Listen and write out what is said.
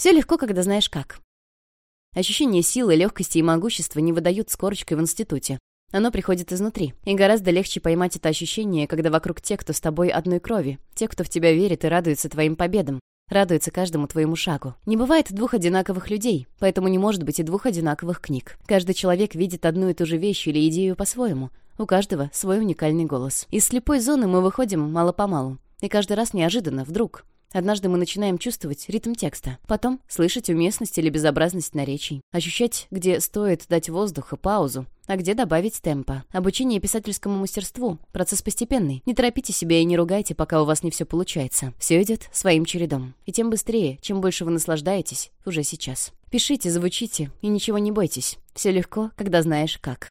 Все легко, когда знаешь как. Ощущение силы, легкости и могущества не выдают с корочкой в институте. Оно приходит изнутри. И гораздо легче поймать это ощущение, когда вокруг те, кто с тобой одной крови, те, кто в тебя верит и радуется твоим победам, радуется каждому твоему шагу. Не бывает двух одинаковых людей, поэтому не может быть и двух одинаковых книг. Каждый человек видит одну и ту же вещь или идею по-своему. У каждого свой уникальный голос. Из слепой зоны мы выходим мало-помалу. И каждый раз неожиданно, вдруг. Однажды мы начинаем чувствовать ритм текста. Потом слышать уместность или безобразность наречий. Ощущать, где стоит дать воздуха, паузу, а где добавить темпа. Обучение писательскому мастерству. Процесс постепенный. Не торопите себя и не ругайте, пока у вас не все получается. Все идет своим чередом. И тем быстрее, чем больше вы наслаждаетесь уже сейчас. Пишите, звучите и ничего не бойтесь. Все легко, когда знаешь как.